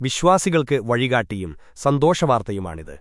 വിശ്വാസികൾക്ക് വഴികാട്ടിയും സന്തോഷവാർത്തയുമാണിത്